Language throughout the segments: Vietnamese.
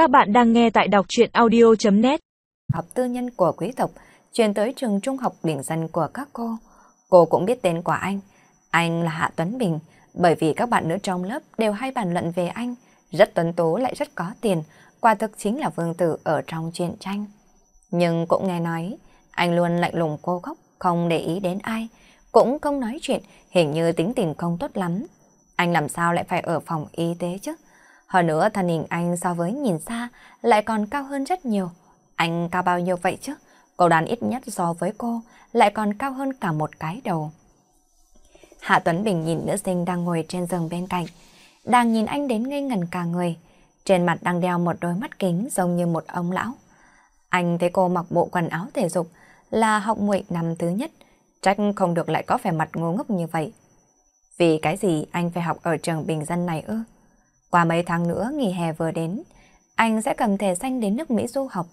Các bạn đang nghe tại đọc truyện audio.net Học tư nhân của quý tộc truyền tới trường trung học bình dân của các cô. Cô cũng biết tên của anh. Anh là Hạ Tuấn Bình, bởi vì các bạn nữ trong lớp đều hay bàn luận về anh. Rất tuấn tố lại rất có tiền, quả thực chính là vương tử ở trong truyện tranh. Nhưng cũng nghe nói, anh luôn lạnh lùng cô gốc, không để ý đến ai, cũng không nói chuyện, hình như tính tình không tốt lắm. Anh làm sao lại phải ở phòng y tế chứ? Hơn nữa, thân hình anh so với nhìn xa lại còn cao hơn rất nhiều. Anh cao bao nhiêu vậy chứ? cậu đàn ít nhất so với cô lại còn cao hơn cả một cái đầu. Hạ Tuấn Bình nhìn nữ sinh đang ngồi trên giường bên cạnh. Đang nhìn anh đến ngây ngần cả người. Trên mặt đang đeo một đôi mắt kính giống như một ông lão. Anh thấy cô mặc bộ quần áo thể dục là học muội năm thứ nhất. Trách không được lại có vẻ mặt ngu ngốc như vậy. Vì cái gì anh phải học ở trường bình dân này ư? Qua mấy tháng nữa nghỉ hè vừa đến, anh sẽ cầm thẻ xanh đến nước Mỹ du học.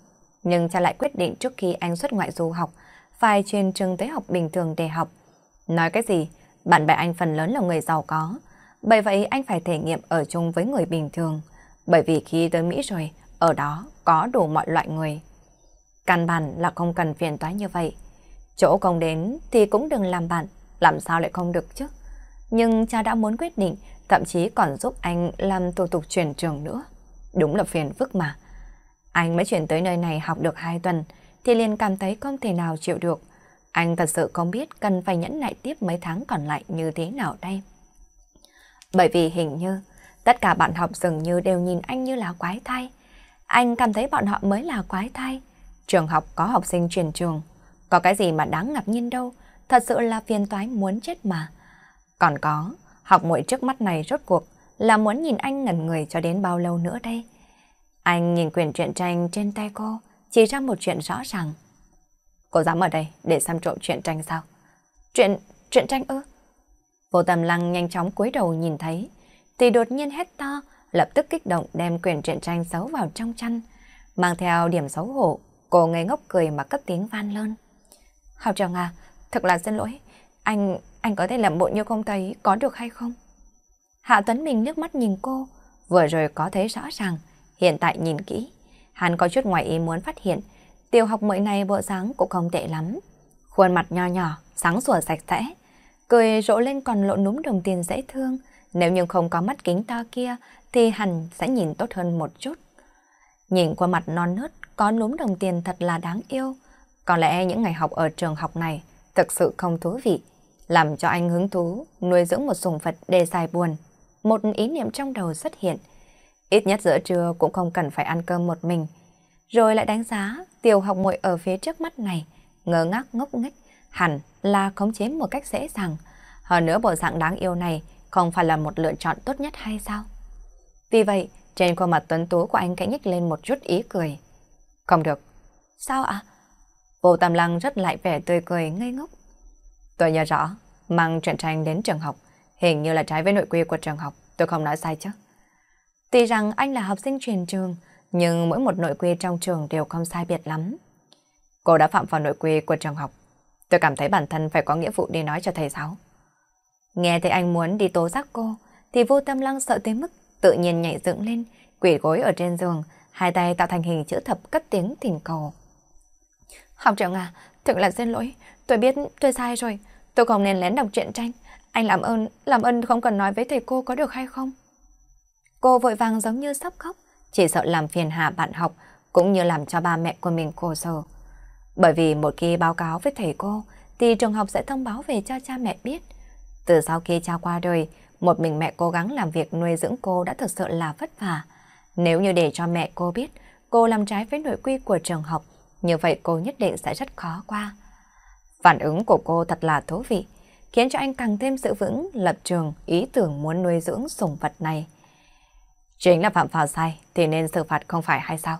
Nhưng cha lại quyết định trước khi anh xuất ngoại du học, phải truyền trường tới học bình thường để học. Nói cái gì? Bạn bè anh phần lớn là người giàu có. Bởi vậy anh phải thể nghiệm ở chung với người bình thường. Bởi vì khi tới Mỹ rồi, ở đó có đủ mọi loại người. Căn bản là không cần phiền toái như vậy. Chỗ công đến thì cũng đừng làm bạn, làm sao lại không được chứ? Nhưng cha đã muốn quyết định, thậm chí còn giúp anh làm thủ tục chuyển trường nữa. Đúng là phiền phức mà. Anh mới chuyển tới nơi này học được 2 tuần, thì liền cảm thấy không thể nào chịu được. Anh thật sự không biết cần phải nhẫn nại tiếp mấy tháng còn lại như thế nào đây. Bởi vì hình như tất cả bạn học dường như đều nhìn anh như là quái thai. Anh cảm thấy bọn họ mới là quái thai. Trường học có học sinh chuyển trường. Có cái gì mà đáng ngạc nhiên đâu. Thật sự là phiền toái muốn chết mà. Còn có, học muội trước mắt này rốt cuộc là muốn nhìn anh ngẩn người cho đến bao lâu nữa đây. Anh nhìn quyển truyện tranh trên tay cô, chỉ ra một chuyện rõ ràng. Cô dám ở đây để xem trộm truyện tranh sao? Chuyện, truyện tranh ư? Vô tầm lăng nhanh chóng cúi đầu nhìn thấy, thì đột nhiên hét to, lập tức kích động đem quyển truyện tranh xấu vào trong chăn. Mang theo điểm xấu hổ, cô ngây ngốc cười mà cất tiếng van lơn. Học trường à, thật là xin lỗi, anh, anh có thể làm bộ như không thấy có được hay không? Hạ Tuấn Minh nước mắt nhìn cô, vừa rồi có thấy rõ ràng, hiện tại nhìn kỹ. Hắn có chút ngoài ý muốn phát hiện, tiêu học mới này bộ dáng cũng không tệ lắm. Khuôn mặt nho nhỏ, sáng sủa sạch sẽ, cười rộ lên còn lộ núm đồng tiền dễ thương. Nếu như không có mắt kính to kia, thì hẳn sẽ nhìn tốt hơn một chút. Nhìn qua mặt non nớt, có núm đồng tiền thật là đáng yêu. Có lẽ những ngày học ở trường học này thực sự không thú vị làm cho anh hứng thú, nuôi dưỡng một sùng vật để dài buồn. Một ý niệm trong đầu xuất hiện. Ít nhất giữa trưa cũng không cần phải ăn cơm một mình. Rồi lại đánh giá tiểu học muội ở phía trước mắt này, ngơ ngác ngốc nghếch, hẳn là khống chế một cách dễ dàng. Hơn nữa bộ dạng đáng yêu này không phải là một lựa chọn tốt nhất hay sao? Vì vậy, trên khuôn mặt tuấn tú của anh khẽ nhích lên một chút ý cười. Không được. Sao ạ? Vô Tam Lăng rất lại vẻ tươi cười ngây ngốc. Tôi nhớ rõ, mang truyện tranh đến trường học, hình như là trái với nội quy của trường học, tôi không nói sai chứ. Tuy rằng anh là học sinh truyền trường, nhưng mỗi một nội quy trong trường đều không sai biệt lắm. Cô đã phạm vào nội quy của trường học. Tôi cảm thấy bản thân phải có nghĩa vụ đi nói cho thầy giáo. Nghe thấy anh muốn đi tố giác cô, thì vô tâm lăng sợ tới mức tự nhiên nhảy dựng lên, quỷ gối ở trên giường, hai tay tạo thành hình chữ thập cất tiếng thỉnh cầu. Học trưởng à, thực là xin lỗi, tôi biết tôi sai rồi, tôi không nên lén đọc truyện tranh. Anh làm ơn, làm ơn không cần nói với thầy cô có được hay không? Cô vội vàng giống như sắp khóc, chỉ sợ làm phiền hạ bạn học, cũng như làm cho ba mẹ của mình khổ sở. Bởi vì một khi báo cáo với thầy cô, thì trường học sẽ thông báo về cho cha mẹ biết. Từ sau khi cha qua đời, một mình mẹ cố gắng làm việc nuôi dưỡng cô đã thực sự là vất vả. Nếu như để cho mẹ cô biết cô làm trái với nội quy của trường học, như vậy cô nhất định sẽ rất khó qua. Phản ứng của cô thật là thú vị, khiến cho anh càng thêm sự vững lập trường ý tưởng muốn nuôi dưỡng sủng vật này. Chính là phạm vào sai thì nên xử phạt không phải hay sao?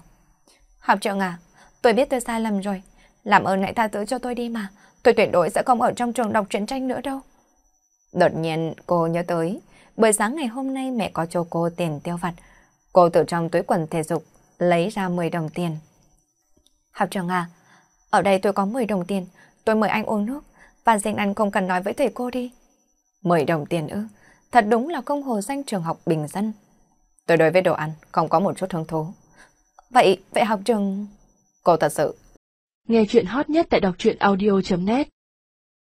Học trưởng à, tôi biết tôi sai lầm rồi. Làm ơn hãy tha thứ cho tôi đi mà. Tôi tuyệt đối sẽ không ở trong trường đọc truyện tranh nữa đâu. Đột nhiên cô nhớ tới, buổi sáng ngày hôm nay mẹ có cho cô tiền tiêu vặt. Cô từ trong túi quần thể dục lấy ra 10 đồng tiền. Học trưởng à, ở đây tôi có 10 đồng tiền, tôi mời anh uống nước, và xin anh không cần nói với thầy cô đi. 10 đồng tiền ư, thật đúng là công hồ danh trường học bình dân. Tôi đối với đồ ăn không có một chút hứng thú. Vậy, vậy học trường... Cô thật sự... Nghe chuyện hot nhất tại đọc truyện audio.net